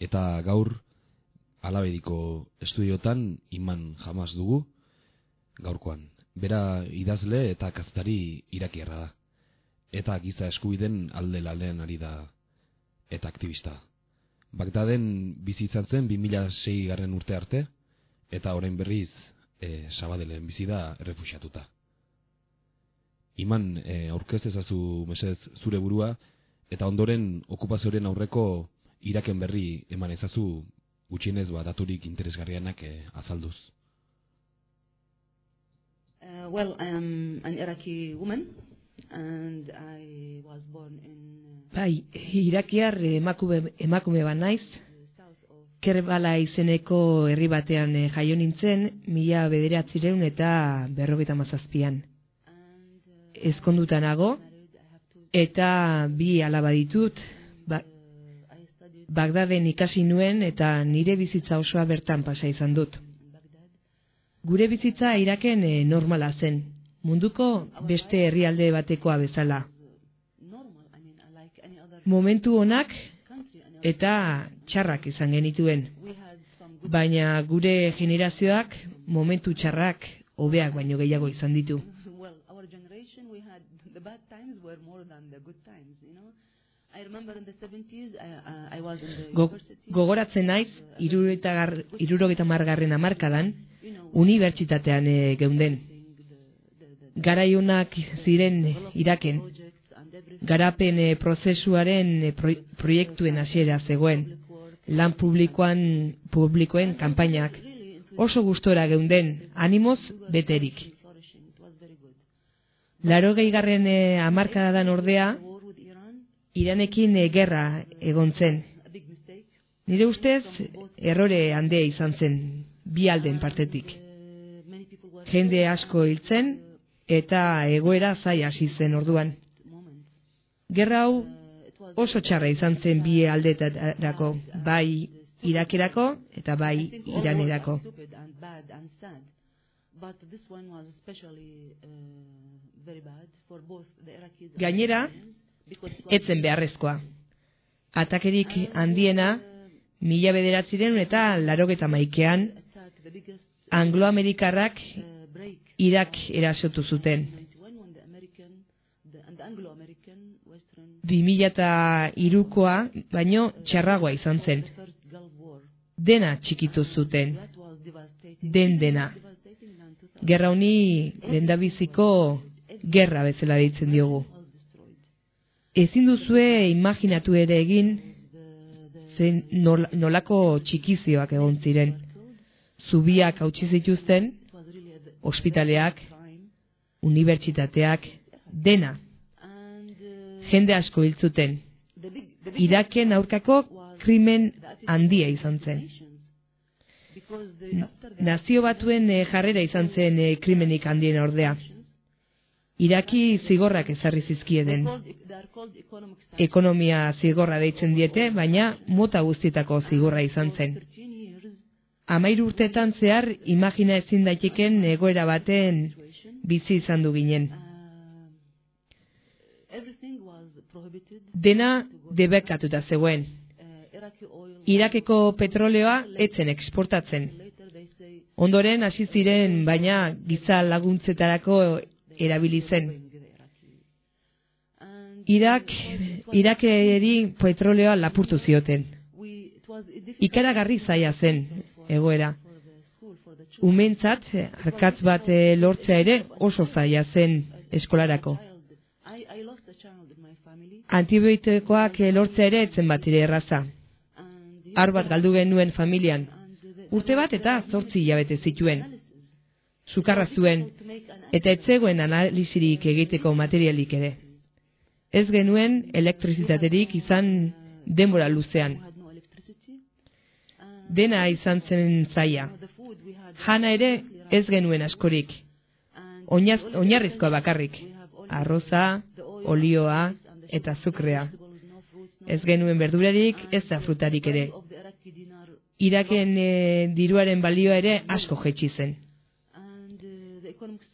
eta gaur alabediko estudiotan iman jamaz dugu gaurkoan. Bera idazle eta kaztari irakierra da. Eta giza eskubiden alde lalean ari da eta aktivista. Bagdaden bizitzan zen 2006 garren urte arte, eta orain berriz e, sabadelen bizi da errefusiatuta. Iman, e, aurkez ezazu mesez zure burua, eta ondoren okupazioaren aurreko iraken berri eman ezazu gutxienez ba daturik interesgarrianak e, azalduz. Uh, well, I am an Iraqi woman and I was born in uh, Bai, irakiar emakume, emakume ba naiz, kerbala izeneko herri batean eh, jaio nintzen, mila bederatzireun eta berrogeita mazazpian. Ezkonduta nago, eta bi alaba ditut, ba, Bagdaden ikasi nuen eta nire bizitza osoa bertan pasa izan dut. Gure bizitza iraken eh, normala zen, munduko beste herrialde batekoa bezala. Momentu honak eta txarrak izan genituen. Baina gure generazioak momentu txarrak hobeak baino gehiago izan ditu. well, our generation we had the bad times were more than the good times, you know. I remember in the 70s I, uh, I was in the Go, university. Gogoratzen naiz, irurogeita margarren amarkadan, unibertsitatean e, geunden. Garaiunak ziren Iraken, garapen eh, prozesuaren eh, pro, proiektuen hasiera zegoen, lan publikoan publikoen kanpainak, oso gustora geunden, animoz beterik. Laro gehigarren e, amarkadadan ordea, Iranekin e, gerra egon zen. Nire ustez, errore handea izan zen, bi alden partetik. Jende asko hiltzen, eta egoera zai hasi zen orduan. Gerra hau oso txarra izan zen bi aldetarako, bai Irakerako eta bai Iranerako. Gainera, etzen beharrezkoa. Atakerik handiena, mila bederatziren eta larogeta maikean, angloamerikarrak Irak erasotu zuten. 91 when the American the, and the Anglo-American Western 2000 eta irukoa, baino txarragoa izan zen. Dena txikitu zuten, den dena. devastating and 2000 Gerra honi lendabiziko gerra bezala deitzen diogu. Ezin duzue imaginatu ere egin zein nol, nolako txikizioak egon ziren. Zubiak hautsi zituzten, ospitaleak, unibertsitateak, dena, jende asko hil zuten. the big the big Iraken aurkako krimen handia izan zen. Nazio batuen eh, jarrera izan zen eh, krimenik handien ordea. Iraki zigorrak ezarri zizkieden. Ekonomia zigorra deitzen diete, baina mota guztietako zigorra izan zen. 13 years Amairu urtetan zehar imagina ezin daiteken egoera baten bizi izan du ginen. Dena debekatuta zegoen. Irakeko petroleoa etzen eksportatzen. Ondoren hasi ziren, baina giza laguntzetarako erabili zen. Irak, Irakeri petroleoa lapurtu zioten. Ikaragarri zaila zen egoera. Umentzat, arkatz bat eh, lortzea ere oso zaila zen eskolarako. child I I lost a child in my family Antibiotikoak eh, lortzea ere etzen bat ere erraza. and Ar bat galdu genuen familian. Urte bat eta zortzi hilabete zituen. Sukarra zuen, eta ez zegoen analizirik egiteko materialik ere. Ez genuen elektrizitaterik izan denbora luzean. Dena izan zen had Jana ere ez genuen askorik. Oinaz, oinarrizkoa bakarrik. Arroza, olioa eta no Ez genuen berdurarik, ez da frutarik ere. Iraken e, diruaren balioa ere asko jetxi zen. and uh, the economic situation was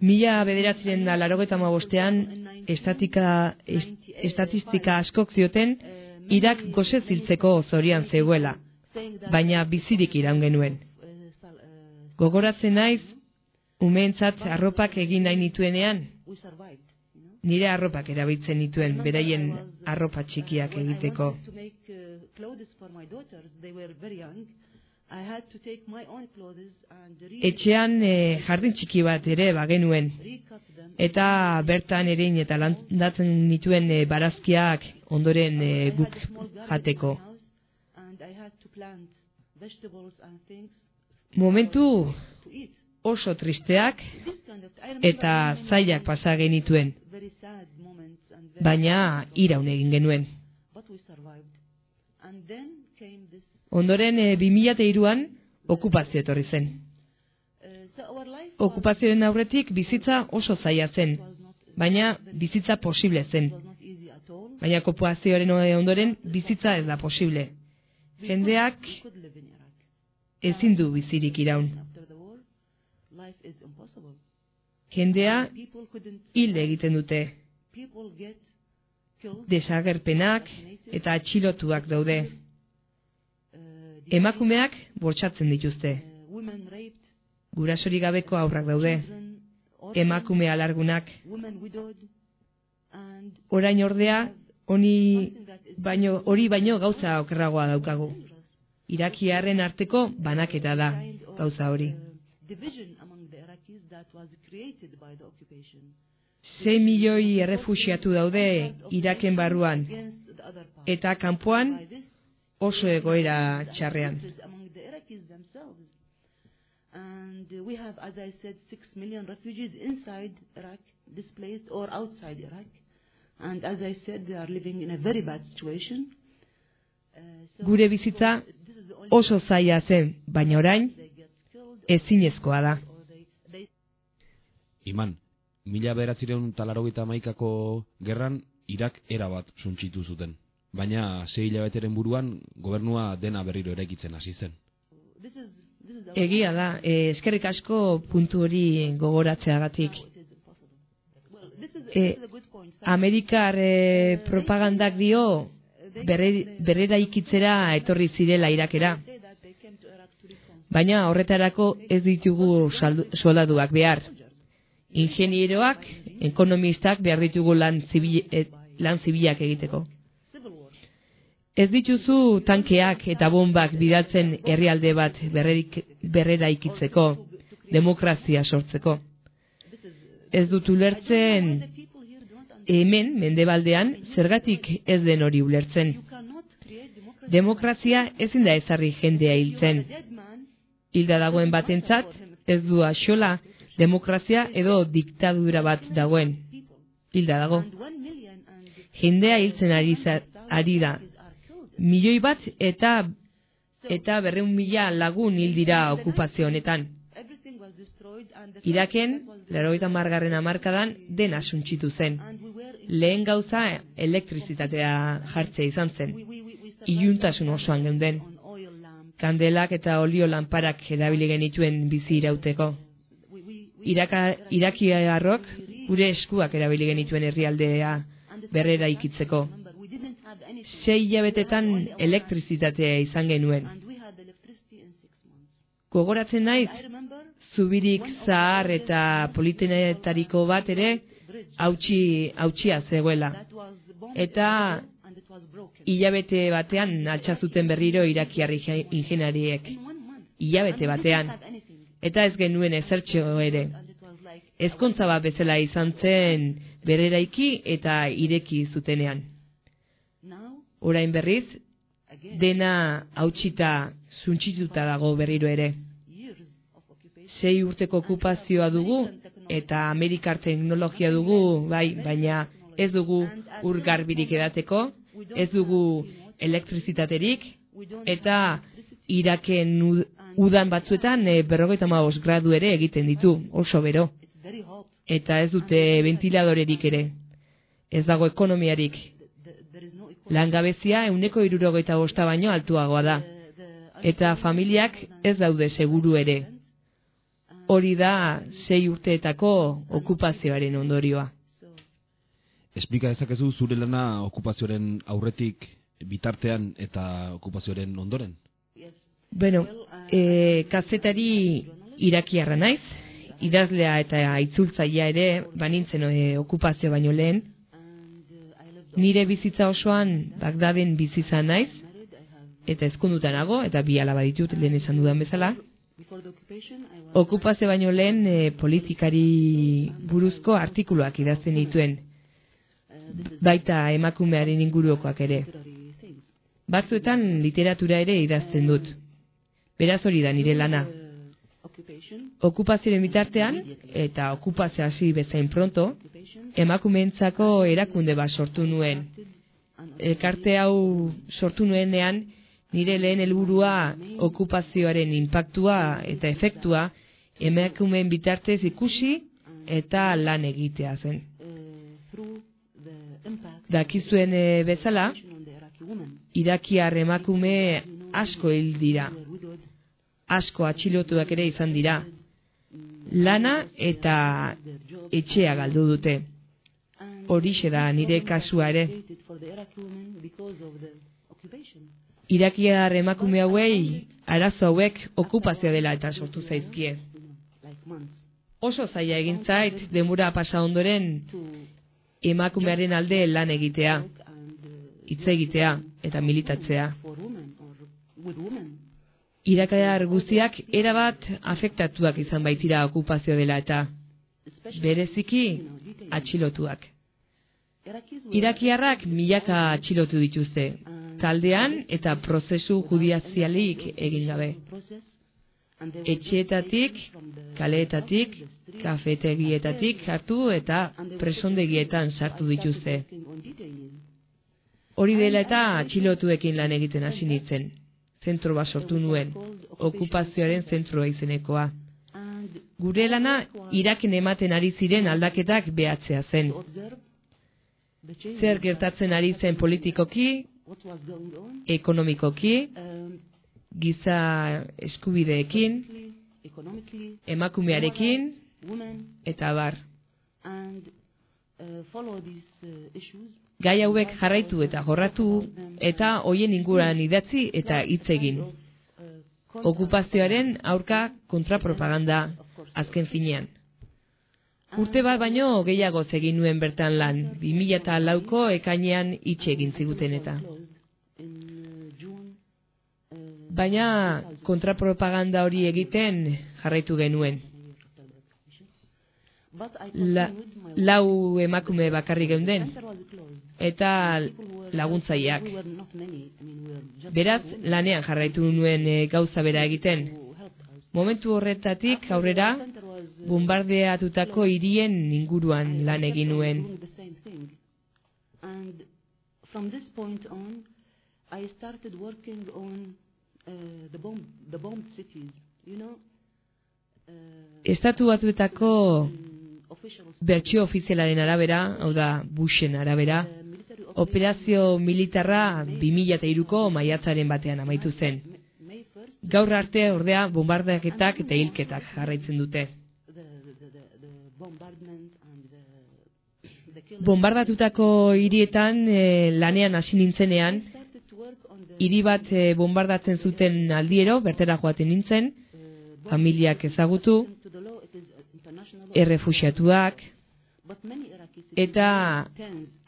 Mila bederatziren da larogeta bostean estatika, est, estatistika askok zioten Irak gose ziltzeko zorian zegoela, baina bizirik iraun genuen. Gogoratzen naiz, umeentzat arropak egin nahi nituenean, nire arropak erabiltzen nituen beraien arropa txikiak egiteko. Etxean e, jardin txiki bat ere bagenuen, eta bertan erein eta landatzen nituen e, barazkiak ondoren e, guk jateko. Momentu oso tristeak eta zailak pasa genituen, baina iraun egin genuen. Ondoren e, 2002an okupazio etorri zen. Okupazioen aurretik bizitza oso zaila zen, baina bizitza posible zen. Baina okupazioaren ondoren bizitza ez da posible. Jendeak ezin du bizirik iraun. Jendea hil egiten dute. Desagerpenak eta atxilotuak daude. Emakumeak bortsatzen dituzte. Gurasori gabeko aurrak daude. Emakume alargunak. Orain ordea, honi baino, hori baino gauza okerragoa daukagu. Irakiarren arteko banaketa da gauza hori. Sei milioi errefusiatu daude Iraken barruan eta kanpoan oso egoera txarrean. And we have, as I said, 6 million refugees inside Iraq, displaced or outside Iraq. And as I said, they are living in a very bad situation. Uh, Gure bizitza oso zaila zen, baina orain ezinezkoa da. Iman, mila beratzireun talarogeita maikako gerran Irak erabat suntxitu zuten. Baina sei hilabeteren buruan gobernua dena berriro eraikitzen hasi zen. Egia da, e, eskerrik asko puntu hori gogoratzeagatik. E. Amerikar e, propagandak dio berre, berrera ikitzera etorri zirela irakera. Baina horretarako ez ditugu soldaduak behar. Ingenieroak, ekonomistak behar ditugu lan, zibil, lan zibilak egiteko. Ez dituzu tankeak eta bombak bidaltzen herrialde bat berrerik, berrera ikitzeko, demokrazia sortzeko. Ez dut ulertzen hemen, mendebaldean, zergatik ez den hori ulertzen. Demokrazia ezin da ezarri jendea hiltzen. Hilda dagoen batentzat, ez du axola, demokrazia edo diktadura bat dagoen. Hilda dago. Jendea hiltzen ari, za- ari da. Milioi bat eta eta berreun mila lagun hil dira okupazio honetan. Iraken, larogeita margarren amarkadan, dena suntxitu zen. Lehen gauza elektrizitatea jartzea izan zen. Iluntasun osoan geunden. Kandelak eta olio lanparak erabili genituen bizi irauteko. Iraka, irakiarrok gure eskuak erabili genituen herrialdea berrera ikitzeko. remember, we didn't have anything. Sei hilabetetan elektrizitatea izan genuen. Gogoratzen naiz, zubirik zahar eta politenetariko bat ere hautsi, hautsia zegoela. Eta hilabete batean altxa zuten berriro irakiar ige- ingeniariek. In one month. Hilabete batean. Eta ez genuen ezertxo ere. Ezkontza bat bezala izan zen bereraiki eta ireki zutenean. Orain berriz, dena hautsita suntxituta dago berriro ere. Sei urteko okupazioa dugu eta Amerikar teknologia dugu, bai, baina ez dugu ur garbirik edateko, ez dugu elektrizitaterik eta Iraken udan batzuetan e, berrogeita hamabost gradu ere egiten ditu, oso bero. Eta ez dute ventiladorerik ere. Ez dago ekonomiarik. The, there is no equal. Langabezia euneko irurogeita bosta baino altuagoa da. Eta familiak ez daude seguru ere. Hori da sei urteetako okupazioaren ondorioa. Esplika dezakezu zure lana okupazioaren aurretik bitartean eta okupazioaren ondoren? Bueno, e, kazetari irakiarra naiz, idazlea eta itzultzailea ere banintzen e, okupazio baino lehen. And uh, I lived Nire bizitza osoan Bagdaden bizi izan naiz, eta ezkonduta nago, eta bi alaba ditut lehen esan dudan bezala. Okupazio baino lehen e, politikari buruzko artikuluak idazten dituen, baita emakumearen ingurukoak ere. Batzuetan literatura ere idazten dut. Beraz hori da nire lana. Okupazioaren bitartean, eta okupazio hasi bezain pronto. Emakumeentzako erakunde bat sortu nuen. Elkarte hau sortu nuenean, nire lehen helburua okupazioaren inpaktua eta efektua emakumeen bitartez ikusi eta lan egitea zen. Dakizuen eh, bezala, irakiar emakume asko hil dira, asko atxilotuak ere izan dira. Lana eta etxea galdu dute. Horixe da nire kasua ere. Irakiar emakume hauei arazo hauek okupazio dela eta sortu zaizkie. Oso zaila egin zait denbora pasa ondoren emakumearen alde lan egitea, hitz egitea eta militatzea. Irakaiar guztiak erabat afektatuak izan baitira okupazio dela eta bereziki atxilotuak. Irakiarrak milaka atxilotu dituzte, taldean eta prozesu judizialik egin gabe. Etxeetatik, kaleetatik, kafetegietatik hartu eta presondegietan sartu dituzte. Hori dela eta atxilotuekin lan egiten hasi nintzen. Zentro bat sortu nuen, okupazioaren zentroa izenekoa. Gure lana Iraken ematen ari ziren aldaketak behatzea zen. to observe the change Zer gertatzen ari zen politikoki, ekonomikoki, giza eskubideekin, emakumearekin, eta bar. Gai hauek jarraitu eta jorratu, eta hoien inguran idatzi eta hitz egin. Okupazioaren aurka kontrapropaganda azken finean. Urte bat baino gehiago egin nuen bertan lan, 2004ko ekainean hitz egin ziguten eta. Baina kontrapropaganda hori egiten jarraitu genuen. La, lau emakume bakarri geunden, eta laguntzaileak. Beraz, lanean jarraitu nuen e, gauza bera egiten. Momentu horretatik aurrera, bombardeatutako hirien inguruan lan egin nuen. And from this point on, I started working on uh, the bomb, the bombed cities. You know, uh, Estatu batuetako official bertsio ofizialaren arabera, hau da Bushen arabera, uh, operazio militarra 2003ko maiatzaren batean amaitu zen. May 1st, Gaur arte ordea bombardaketak eta hilketak jarraitzen dute. the, the, the, the bombardment and the, the killing. Bombardatutako hirietan eh, lanean hasi nintzenean, hiri bat eh, bombardatzen zuten aldiero, bertera joaten nintzen, familiak ezagutu, errefuxiatuak, eta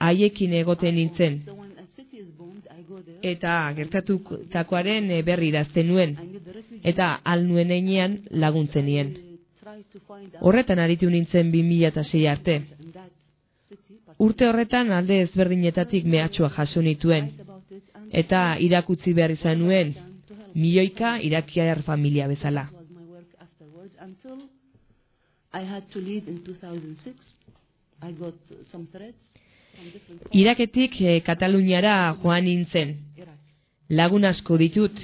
haiekin egoten nintzen. Eta gertatutakoaren eh, berri idazten nuen, eta al nuen einean laguntzen nien. Horretan aritu nintzen 2006 arte. in that city, but Urte horretan alde ezberdinetatik mehatxua jaso nituen, eta irakutzi behar izan nuen, milioika irakiar familia bezala. That was my work afterwards until I had to leave in 2006. I got some threats from different parts Iraketik eh, Kataluniara joan nintzen, lagun asko ditut,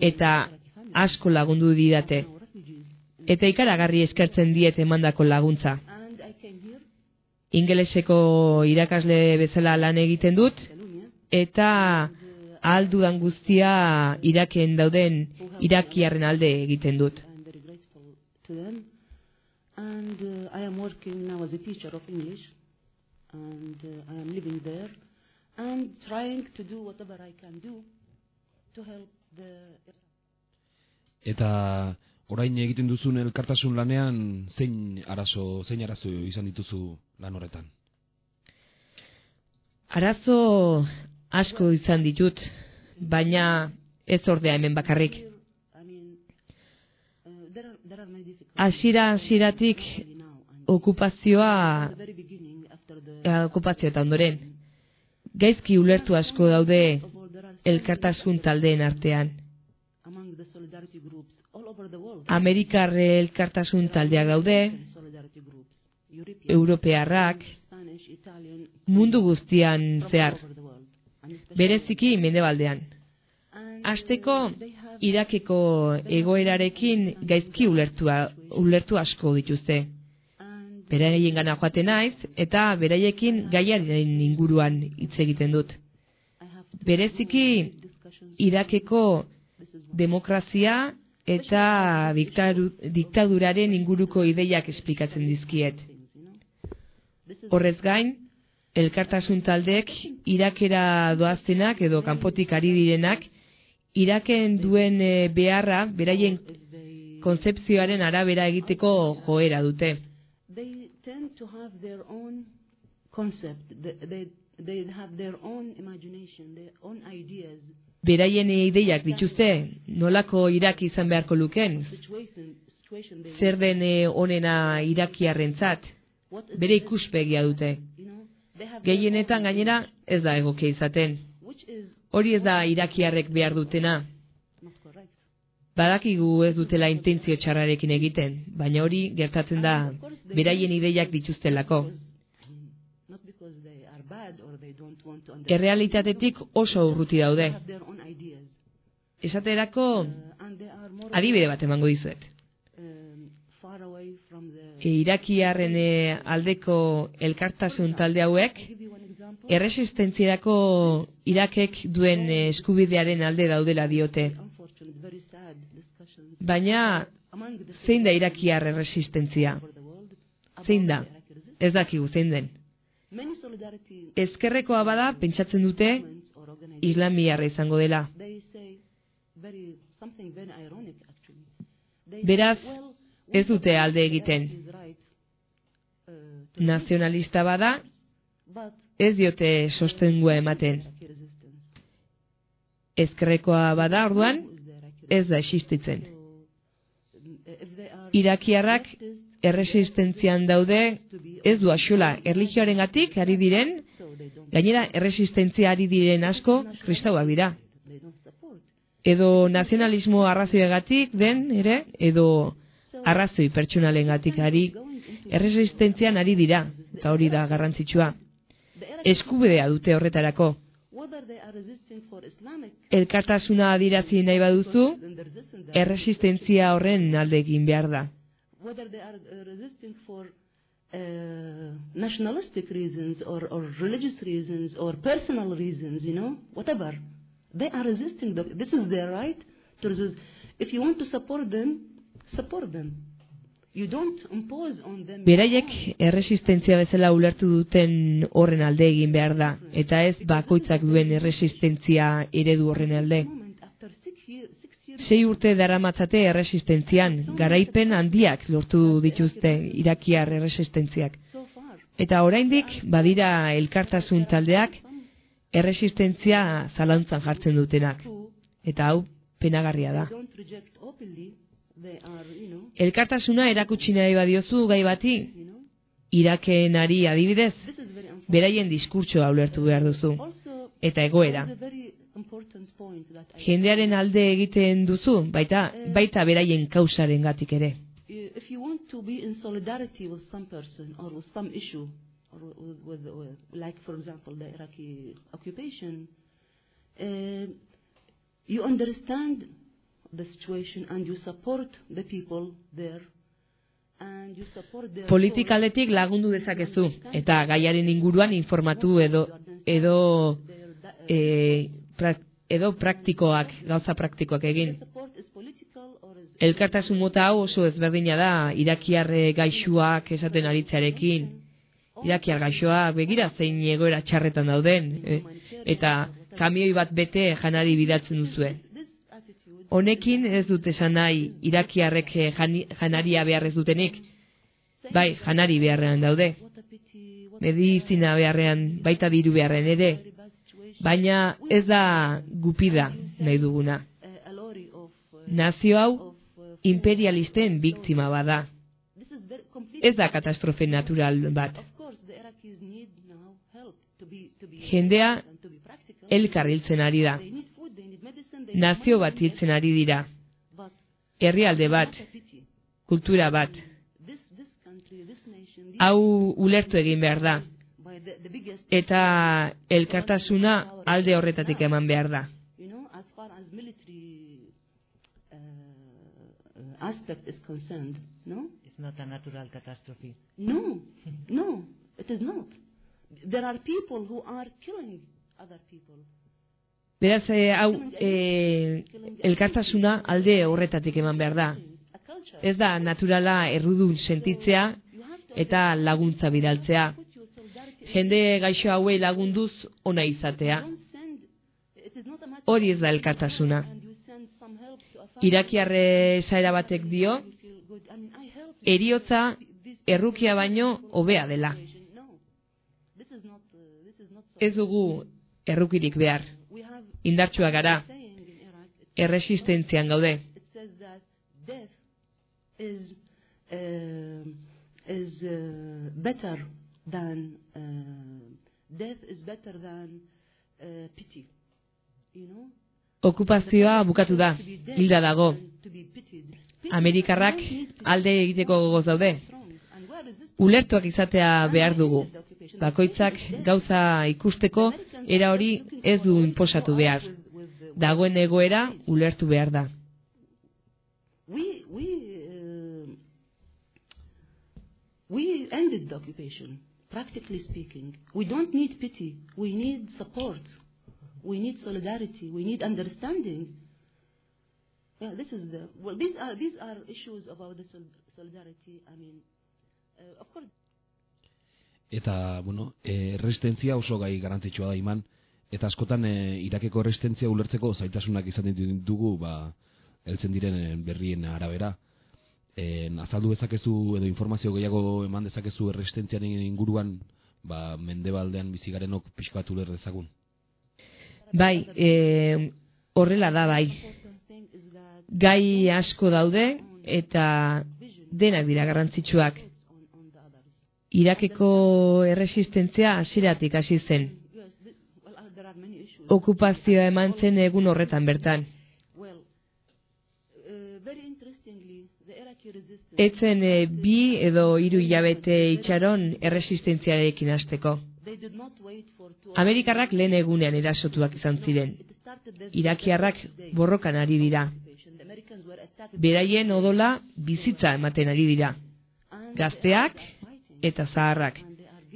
eta asko lagundu didate, eta ikaragarri eskertzen diet emandako laguntza. And I came here, Ingeleseko irakasle bezala lan egiten dut, eta aldudan guztia Iraken dauden Irakiarren alde egiten dut. I'm very grateful to them. And uh, I am working now as a teacher of English, and uh, I am living there. and trying to do whatever I can do to help the Eta orain egiten duzun elkartasun lanean zein arazo, zein arazo izan dituzu lan horretan? Arazo asko izan ditut, baina ez ordea hemen bakarrik. Now and okupazioa eh, okupazio eta ondoren. Gaizki ulertu asko daude elkartasun taldeen artean. Amerikar elkartasun taldeak daude, europearrak, mundu guztian zehar, bereziki mendebaldean. have Irakeko egoerarekin gaizki ulertua, ulertu asko dituzte. Beraien gana joaten naiz eta beraiekin gaiaren inguruan hitz egiten dut. Bereziki. Irakeko demokrazia eta diktaduraren inguruko ideiak esplikatzen dizkiet. Horrez gain, elkartasun taldek Irakera doazenak edo kanpotik ari direnak Iraken duen eh, beharra beraien konzepzioaren arabera egiteko joera dute. they tend to have their own concept. They, they have their own imagination, their own ideas. Beraien ideiak dituzte, nolako Irak izan beharko luken, zer den eh, onena Irakiarrentzat, bere ikuspegia dute. Gehienetan gainera ez da egokia izaten. Hori ez da Irakiarrek behar dutena. Badakigu ez dutela intentzio txarrarekin egiten, baina hori gertatzen da beraien ideiak dituztelako. Errealitatetik oso urruti daude. Esaterako Uh, adibide bat emango dizuet. E, Irakiarren eh, aldeko elkartasun talde hauek erresistentziarako Irakek duen eh, eskubidearen alde daudela diote. Baina zein da Irakiar erresistentzia? Zein da? Ez dakigu zein den. Ezkerrekoa bada pentsatzen dute islamiarra izango dela. Beraz, ez dute alde egiten. uh, Nazionalista bada, ez diote sostengua ematen. Ezkerrekoa bada orduan, ez da existitzen. So, um, if they are Irakiarrak erresistentzian daude, ez du axola erlijioaren gatik ari diren, gainera erresistentzia ari diren asko kristauak dira. Edo nazionalismo arrazoiagatik den, ere, edo arrazoi pertsonalen gatik ari, erresistentzian ari dira, eta hori da garrantzitsua. Eskubidea dute horretarako. Elkartasuna adirazi nahi baduzu, erresistentzia horren alde egin behar da. whether they are uh, resisting for uh, nationalistic reasons or, or religious reasons or personal reasons, you know, whatever. They are resisting. The, this is their right to resist. If you want to support them, support them. You don't impose on them. Beraiek erresistentzia bezala ulertu duten horren alde egin behar da, eta ez bakoitzak duen erresistentzia eredu horren alde. Sei urte daramatzate erresistentzian, garaipen handiak lortu dituzte irakiar erresistentziak. Eta oraindik badira elkartasun taldeak erresistentzia zalantzan jartzen dutenak. Eta hau penagarria da. Elkartasuna erakutsi nahi badiozu gai bati. Irakenari adibidez, beraien diskurtsoa ulertu behar duzu. Eta egoera. There's a very important point that I Jendearen alde egiten duzu, baita, baita beraien kausaren gatik ere. if you want to be in solidarity with some person or with some issue, or with, with, with like for example the Iraqi occupation, uh, you understand the situation and you support the people there, Politikaletik lagundu dezakezu, eta gaiaren inguruan informatu edo, edo, e, edo praktikoak, gauza praktikoak egin. Elkartasun mota hau oso ezberdina da irakiarre gaixuak esaten aritzearekin. Irakiar gaixoak begira zein egoera txarretan dauden. E, eta kamioi bat bete janari bidaltzen duzue. Honekin ez dut esan nahi irakiarrek jani, janaria behar ez dutenik, bai janari beharrean daude. Medizina beharrean baita diru beharrean ere, baina ez da gupida nahi duguna. Nazio hau imperialisten biktima bada. Ez da katastrofe natural bat. Jendea elkarriltzen ari da. Nazio bat hiltzen ari dira. Herrialde bat, kultura bat. Hau ulertu egin behar da. Eta elkartasuna alde horretatik eman behar da. aspect is concerned, no? It's not a natural catastrophe. No, no, it is not. There are people who are killing other people. Beraz, eh, hau, eh, elkartasuna alde horretatik eman behar da. Ez da naturala errudun sentitzea eta laguntza bidaltzea. Jende gaixo hauei lagunduz ona izatea. Hori ez da elkartasuna. Irakiarre zaera batek dio, eriotza errukia baino hobea dela. uh. Ez dugu errukirik behar. Indartsua gara, erresistentzian gaude. is, um is uh, better than, uh, death is better than uh, pity. You know? Okupazioa bukatu da, hilda dago. Amerikarrak alde egiteko gogoz daude. Ulertuak izatea behar dugu. Bakoitzak gauza ikusteko era hori ez du inposatu behar. Dagoen egoera ulertu behar da. We we uh, we ended the occupation, practically speaking. We don't need pity. We need support. We need solidarity. We need understanding. Yeah, this is the well. These are these are issues about the sol- solidarity. I mean, uh, of course. Eta, bueno, eh, erresistentzia oso gai garrantzitsua da iman, eta askotan e, irakeko erresistentzia ulertzeko zaitasunak izaten ditugu, ba, heltzen diren berrien arabera. E, azaldu dezakezu edo informazio gehiago eman dezakezu erresistentziaren inguruan, ba, mendebaldean bizigarenok pixka bat uler dezagun. Bai, e, horrela da bai. Gai asko daude eta denak dira garrantzitsuak. Irakeko erresistentzia hasieratik hasi zen. Okupazioa eman zen egun horretan bertan. Etzen e, bi edo hiru hilabete itxaron erresistentziarekin hasteko. Amerikarrak lehen egunean erasotuak izan ziren. Irakiarrak borrokan ari dira. Beraien odola bizitza ematen ari dira. Gazteak eta zaharrak.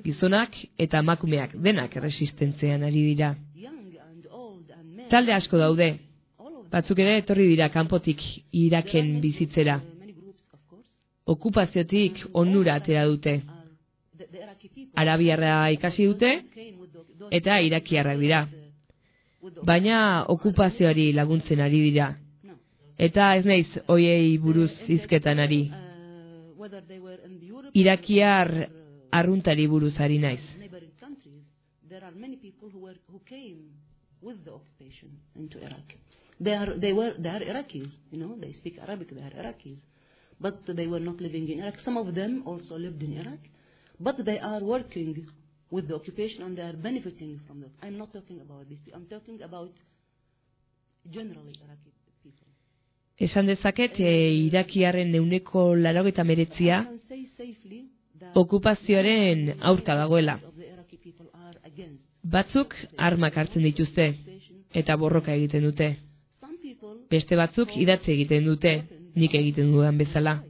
Gizonak eta emakumeak denak erresistentzean ari dira. Talde asko daude. Batzuk ere etorri dira kanpotik Iraken bizitzera. Okupaziotik onura atera dute. Arabiarra ikasi dute eta irakiarrak dira. Baina okupazioari laguntzen ari dira. Eta ez naiz hoiei buruz hizketan ari. Irakiar arruntari buruz ari naiz. They are they were they are Iraqis, you know. They speak Arabic. They are Iraqis, but they were not living in Iraq. Some of them also lived in Iraq, but they are working with the occupation and they are benefiting from that. I'm not talking about this. I'm talking about generally Iraqi people. Esan dezaket, e, irakiarren neuneko larogeta meretzia okupazioaren aurka dagoela. Batzuk armak hartzen dituzte eta borroka egiten dute. Beste batzuk idatzi egiten dute, nik egiten dudan bezala.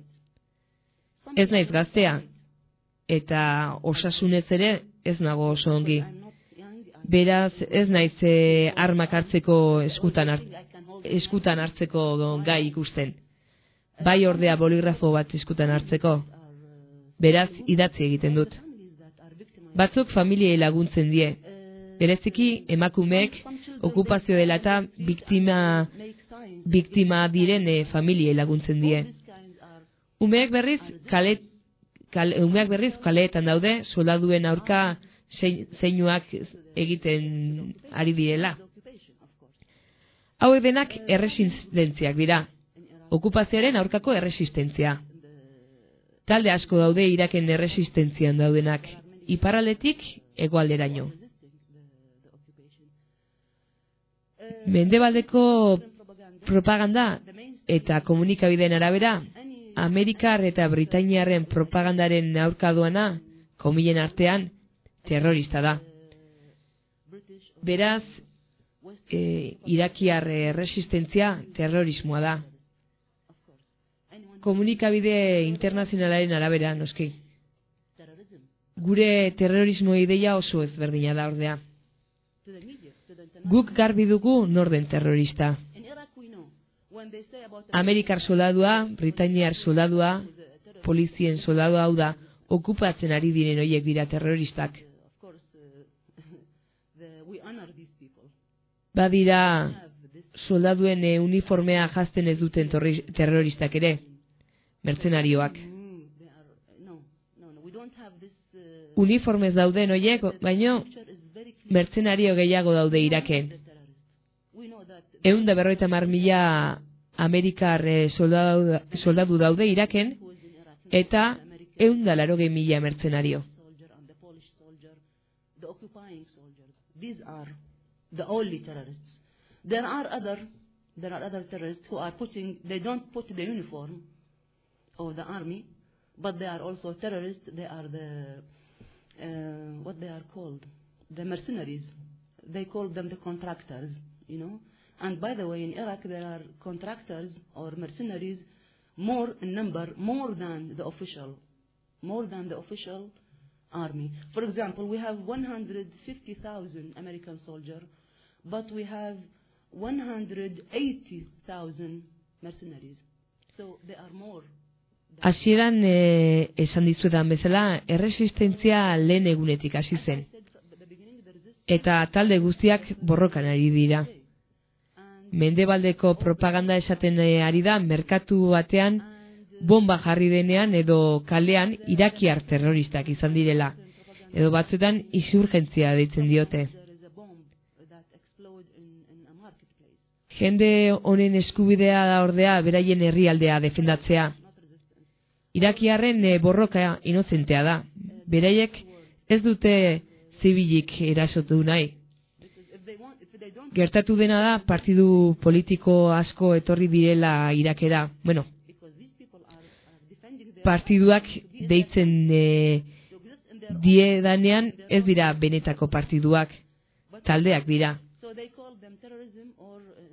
Ez naiz gaztea, eta osasunez ere ez nago oso ongi. Beraz, ez naiz e, armak hartzeko eskutan, har- I can hold eskutan hartzeko gai ikusten. Bai ordea boligrafo bat eskutan hartzeko. Beraz, idatzi egiten dut. Batzuk familiei laguntzen die. Bereziki emakumeek okupazio dela eta biktima, biktima diren e, familiei laguntzen die. Umeak berriz kale, kale, umeak berriz kaleetan daude soldaduen aurka zeinuak egiten ari direla. Hau denak erresistentziak dira. Okupazioaren aurkako erresistentzia. Talde asko daude iraken erresistentzian daudenak. Iparaletik egoalderaino. Mendebaldeko propaganda eta komunikabideen arabera, Amerikar eta Britainiarren propagandaren aurkaduana, komilen artean, terrorista da. Beraz, e, irakiar resistentzia terrorismoa da. Komunikabide internazionalaren arabera, noski. Gure terrorismo ideia oso ezberdina da ordea. Guk garbi dugu norden terrorista. Amerikar soldadua, Britainiar soldadua, polizien soldadua hau da, okupatzen ari diren horiek dira terroristak. Badira soldaduen eh, uniformea jazten ez duten terroristak ere, mercenarioak. Uniformez dauden horiek, baino mercenario gehiago daude iraken. Egun da berroita mar mila Amerikar eh, soldadu, soldadu daude iraken, eta egun da laro mila mercenario. These are the only terrorists. There are other there are other terrorists who are putting they don't put the uniform of the army, but they are also terrorists. They are the uh, what they are called the mercenaries. They call them the contractors, you know. And by the way, in Iraq there are contractors or mercenaries more in number, more than the official, more than the official army. For example, we have 150,000 American soldiers, but we have 180,000 mercenaries. So they are more. Hasieran eh, esan dizuetan bezala, erresistentzia lehen egunetik hasi zen. Eta talde guztiak borrokan ari dira. Mendebaldeko propaganda esaten ari da, merkatu batean, bomba jarri denean edo kalean irakiar terroristak izan direla. Edo batzuetan isurgentzia deitzen diote. Jende honen eskubidea da ordea beraien herrialdea defendatzea. Irakiarren borroka inozentea da. Beraiek ez dute zibilik erasotu nahi. Gertatu dena da partidu politiko asko etorri direla irakera. Bueno, partiduak deitzen e, die danean ez dira benetako partiduak, taldeak dira.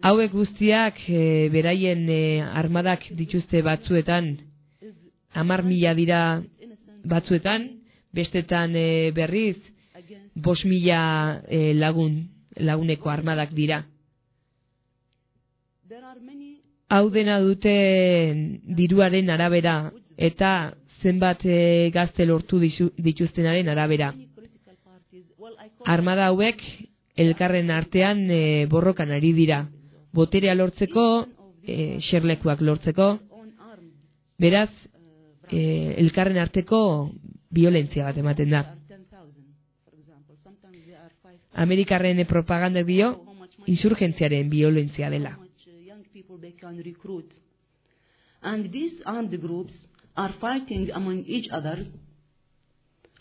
Hauek guztiak e, beraien e, armadak dituzte batzuetan, amar mila dira batzuetan, bestetan e, berriz, bos mila e, lagun, laguneko armadak dira. Hau dena dute diruaren arabera, eta zenbat e, gazte lortu dituztenaren arabera. Armada hauek elkarren artean e, borrokan ari dira. Boterea lortzeko, e, xerlekuak lortzeko, beraz, e, elkarren arteko violentzia bat ematen da. Amerikarren propaganda dio, insurgentziaren violentzia dela. And these armed groups are fighting among each other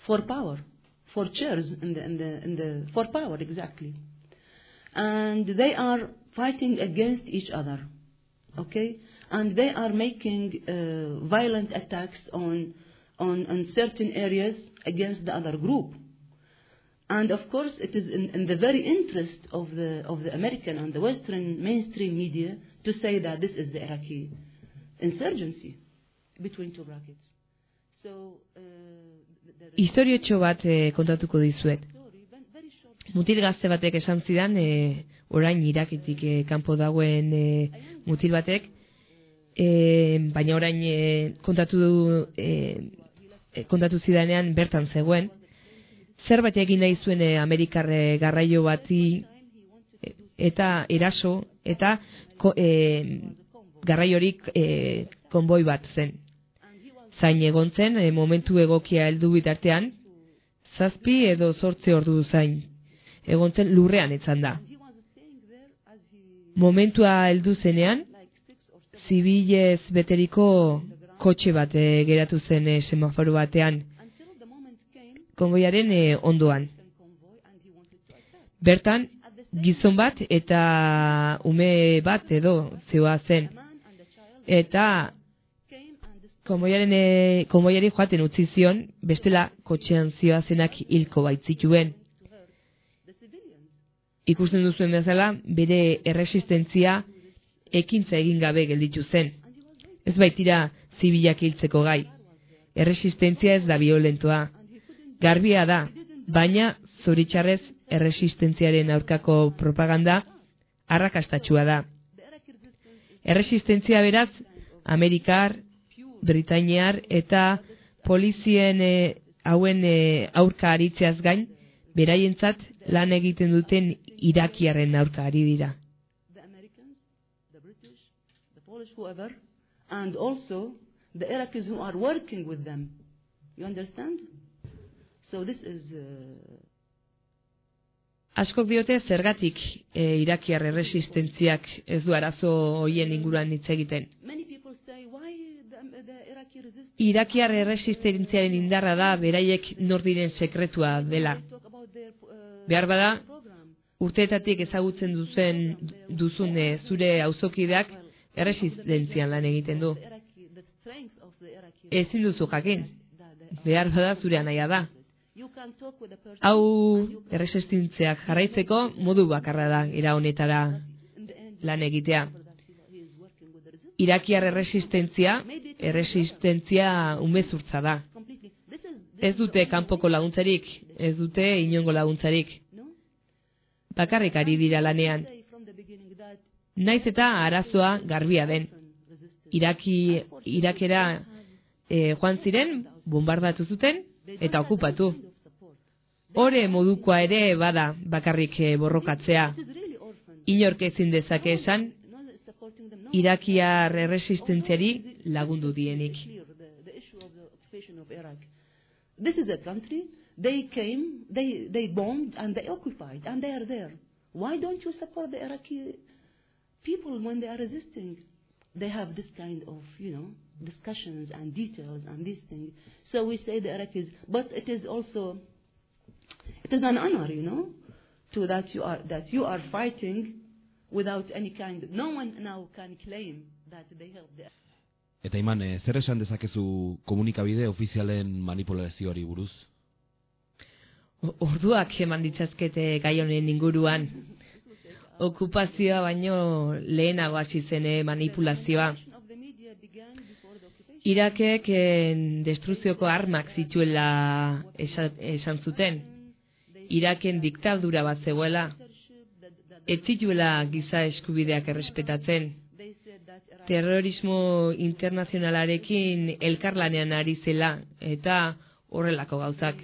for power, for chairs in the, in the, in the, for power exactly. And they are fighting against each other, okay? And they are making uh, violent attacks on, on, on certain areas against the other group. And of course, it is in, in the very interest of the, of the American and the Western mainstream media to say that this is the Iraqi insurgency. between two brackets. So, uh, Historiotxo bat eh, kontatuko dizuet. Mutil gazte batek esan zidan, eh, orain iraketik eh, kanpo dagoen eh, mutil batek, eh, baina orain eh, kontatu du, eh, kontatu zidanean bertan zegoen, zerbait egin nahi zuen eh, Amerikarre garraio bati e- eta eraso eta ko, e, garraiorik e, konboi bat zen. Zain egon zen e, momentu egokia heldu bitartean, zazpi edo zortze ordu zain. Egon zen lurrean etzan da. Momentua heldu zenean, zibilez beteriko kotxe bat e, geratu zen e, semaforo batean, konboiaren e, ondoan. Bertan, gizon bat eta ume bat edo zioa zen. Eta konboiaren e, konboiari joaten utzi zion, bestela kotxean zioa zenak hilko baitzituen. Ikusten duzuen bezala, bere erresistentzia ekintza egin gabe gelditu zen. Ez baitira zibilak hiltzeko gai. Erresistentzia ez da violentoa. Garbia da, baina zoritxarrez erresistentziaren aurkako propaganda arrakastatxua da. Erresistentzia beraz, Amerikar, Britainiar eta polizien e, hauen e, aurka aritzeaz gain, beraientzat lan egiten duten irakiaren aurka ari dira. and also the Iraqis who are working with them. You understand? So this is. Uh, Askok diote zergatik e, irakiar erresistentziak ez du arazo hoien inguruan hitz egiten. Irakiar erresistentziaren indarra da beraiek nor diren sekretua dela. Uh, Behar bada, urteetatik ezagutzen duzen duzun eh, zure auzokideak erresistentzian lan egiten du. Ezin duzu jakin. Behar bada zure anaia da. Hau erresistentziak jarraitzeko modu bakarra da era honetara lan egitea. Irakiar erresistentzia, erresistentzia umezurtza da. Ez dute kanpoko laguntzarik, ez dute inongo laguntzarik. Bakarrik ari dira lanean. Naiz eta arazoa garbia den. Iraki, Irakera e, joan ziren, bombardatu zuten eta okupatu. Hore modukoa ere bada bakarrik eh, borrokatzea. Inork ezin dezake esan. Irakiar erresistentziari lagundu dienik. This is a country. They came, they they bombed and they occupied, and they are there. Why don't you support the Iraqi people when they are resisting? They have this kind of you know discussions and details and these things. So we say the Iraqis, but it is also it is an honor, you know, to that you are that you are fighting without any kind. no one now can claim that they helped the Eta iman, eh, zer esan dezakezu komunikabide ofizialen manipulazioari buruz? Orduak eman ditzazkete gai honen inguruan. Okupazioa baino lehenago hasi zen eh, manipulazioa. Irakek eh, destruzioko armak zituela esa- esan zuten. Iraken diktadura bat zegoela. Ez zituela giza eskubideak errespetatzen. Terrorismo internazionalarekin elkarlanean ari zela eta horrelako gauzak.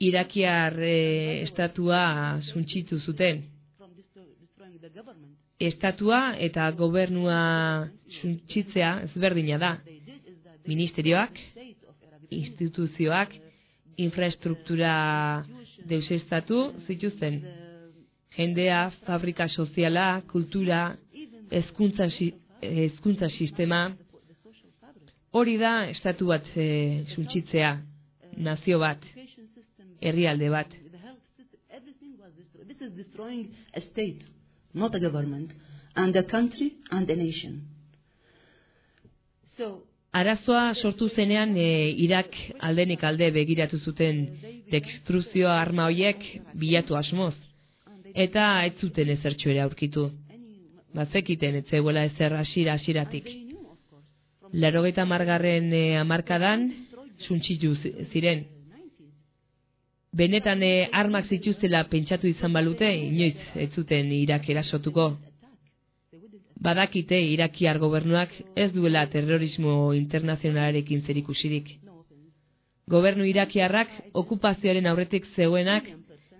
Irakiar eh, estatua suntsitu zuten. Estatua eta gobernua suntsitzea ezberdina da. Ministerioak, instituzioak, infrastruktura deusestatu zituzten. Jendea, fabrika soziala, kultura, hezkuntza si- hezkuntza sistema, hori da estatu bat e, suntsitzea, nazio bat, herrialde bat. This is destroying a state, not a government, and a country and a nation. So Arazoa sortu zenean e, Irak aldenik alde begiratu zuten destruzio arma hoiek bilatu asmoz. Eta ez zuten ezertxo ere aurkitu. Bazekiten ez zegoela ezer course, from Larogeita margarren e, amarkadan suntsitu zi- ziren. Benetan e, armak zituztela pentsatu izan balute, inoiz ez zuten Irak erasotuko. Badakite Irakiar gobernuak ez duela terrorismo internazionalarekin zerikusirik. Gobernu irakiarrak okupazioaren aurretik zegoenak,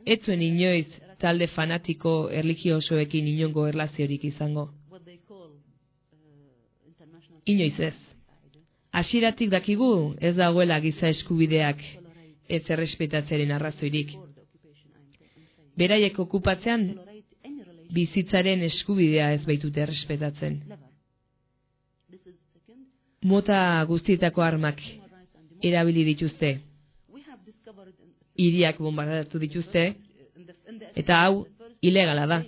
ez zuen inoiz talde fanatiko erligiosoekin inongo erlaziorik izango. Inoiz ez. Hasieratik dakigu ez dagoela giza eskubideak ez errespetatzearen arrazoirik. Beraiek okupatzean. Bizitzaren eskubidea ez baitute errespetatzen. Mota guztietako armak erabili dituzte, hiriak bombardatu dituzte, eta hau ilegala da.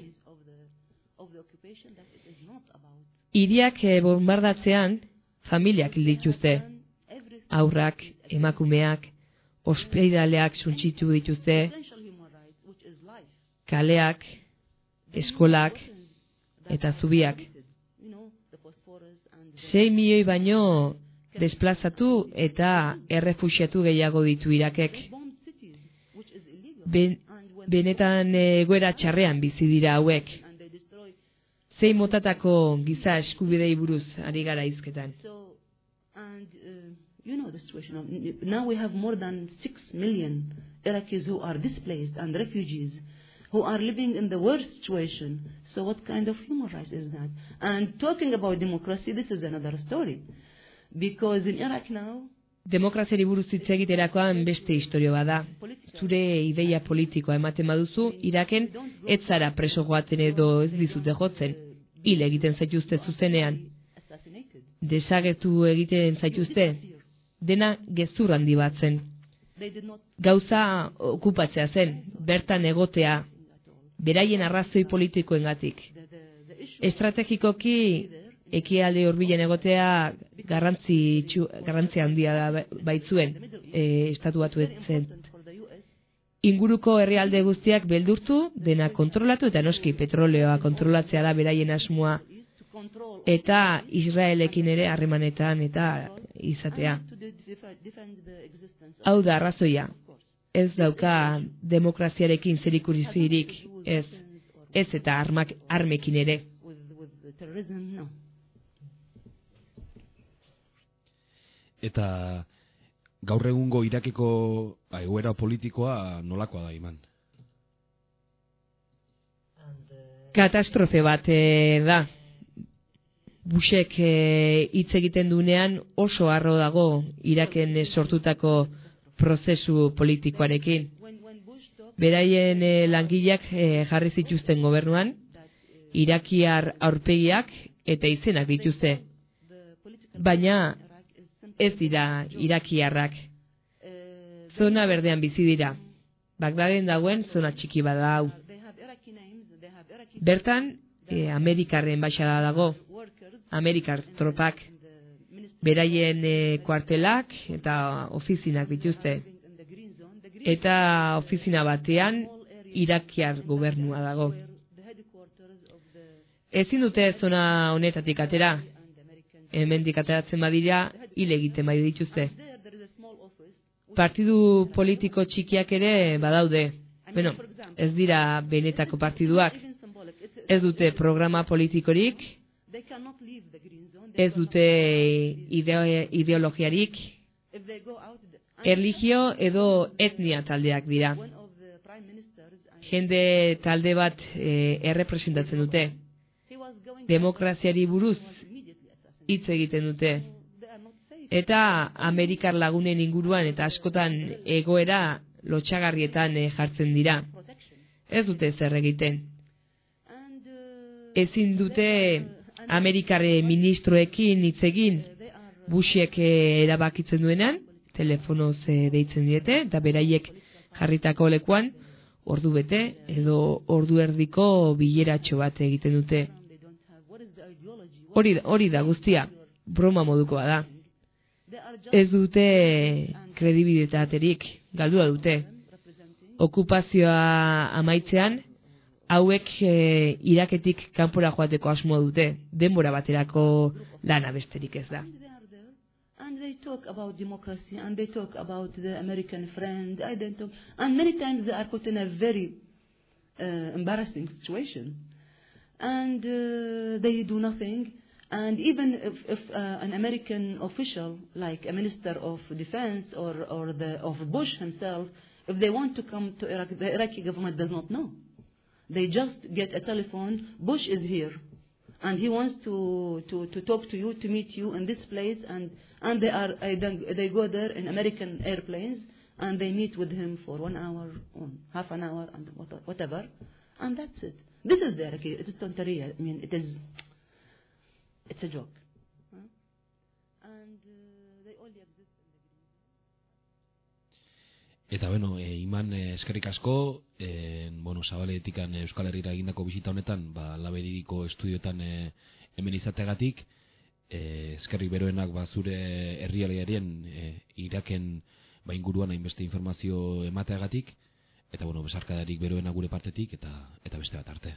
Hiriak eh, bombardatzean familiak dituzte, aurrak, emakumeak, ospidaleak suntsitu dituzte, kaleak, eskolak eta zubiak. 6 milioi baino desplazatu eta errefuxiatu gehiago ditu Irakek. Ben, benetan egoera txarrean bizi dira hauek. Zein motatako giza eskubidei buruz ari gara hizketan. uh, you know the situation now we have more than six million Iraqis who are displaced and refugees who are living in the worst situation. So what kind of human rights is that? And talking about democracy, this is another story. Because in Iraq now, Demokraziari buruz hitz egiterakoan beste historio bada. Zure ideia politikoa ematen baduzu, Iraken ez zara preso joaten edo ez dizute jotzen. Hil egiten zaituzte zuzenean. Desagertu egiten zaituzte. Dena gezur handi bat zen. They did not Gauza okupatzea zen, bertan egotea. Beraien arrazoi politikoengatik. Estrategikoki ekialde hurbilen egotea garrantzi txu, garrantzia handia da baitzuen e, estatu batu zen. for the US Inguruko herrialde guztiak beldurtu, dena kontrolatu eta noski petroleoa kontrolatzea da beraien asmoa eta Israelekin ere harremanetan eta izatea. Hau da arrazoia. Ez dauka demokraziarekin zerikusirik, ez, ez eta armak armekin ere. Eta gaur egungo Irakeko ba, egoera politikoa nolakoa da iman? Katastrofe bat eh, da. Bushek eh, hitz egiten dunean oso harro dago Iraken sortutako prozesu politikoarekin. When, when Bush talked Beraien eh, langileak eh, jarri zituzten gobernuan, irakiar aurpegiak eta izenak dituzte. Baina ez dira irakiarrak. Zona berdean bizi dira. Bagdaden dagoen zona txiki bada hau. Bertan, eh, Amerikarren baixada dago. Amerikar tropak. Beraien eh, kuartelak eta ofizinak dituzte. in the green zone. The green Eta ofizina batean irakiar gobernua dago. Ezin dute zona honetatik atera. Hemendik ateratzen badira, hil egiten bai dituzte. Partidu politiko txikiak ere badaude. Bueno, ez dira benetako partiduak. Ez dute programa politikorik, ez dute ideo, ideologiarik, Erligio edo etnia taldeak dira. Jende talde bat e, errepresentatzen dute. Demokraziari buruz hitz egiten dute. Eta Amerikar lagunen inguruan eta askotan egoera lotxagarrietan eh, jartzen dira. Ez dute zer egiten. Ezin dute Amerikarre ministroekin hitz egin Bushek eh, erabakitzen duenan, telefonoz eh, deitzen diete, eta beraiek jarritako lekuan, ordu bete edo ordu erdiko bileratxo bat egiten dute. Hori, hori da guztia, broma modukoa da. Ez dute kredibilitaterik, galdua dute. Okupazioa amaitzean, hauek e, iraketik kanpora joateko asmo dute, denbora baterako lana besterik ez da. And they talk about democracy, and they talk about the American friend. I don't talk, and many times they are put in a very uh, embarrassing situation, and uh, they do nothing. And even if, if uh, an American official, like a minister of defense or, or the, of Bush himself, if they want to come to Iraq, the Iraqi government does not know. They just get a telephone, Bush is here, and he wants to, to, to talk to you, to meet you in this place, and, and they, are, they go there in American airplanes, and they meet with him for one hour, or half an hour, and whatever, and that's it. This is the it is tonteria, I mean, it is, it's a joke. Eta bueno, e, iman e, eskerrik asko, e, bueno, zabaletikan Euskal Herriera egindako bizita honetan, ba, labeririko estudiotan e, hemen izateagatik, e, eskerrik beroenak ba, zure herrialearen e, iraken ba, inguruan hainbeste informazio emateagatik, eta bueno, besarkadarik beroena gure partetik, eta eta beste bat arte.